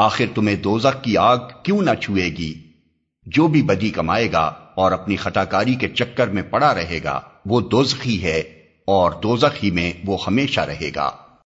آخر تمہیں دوزخ کی آگ کیوں نہ چھوئے گی؟ جو بھی بدی کمائے گا اور اپنی خطاکاری کے چکر میں پڑا رہے گا، وہ دوزخی ہے اور دوزخی میں وہ ہمیشہ رہے گا۔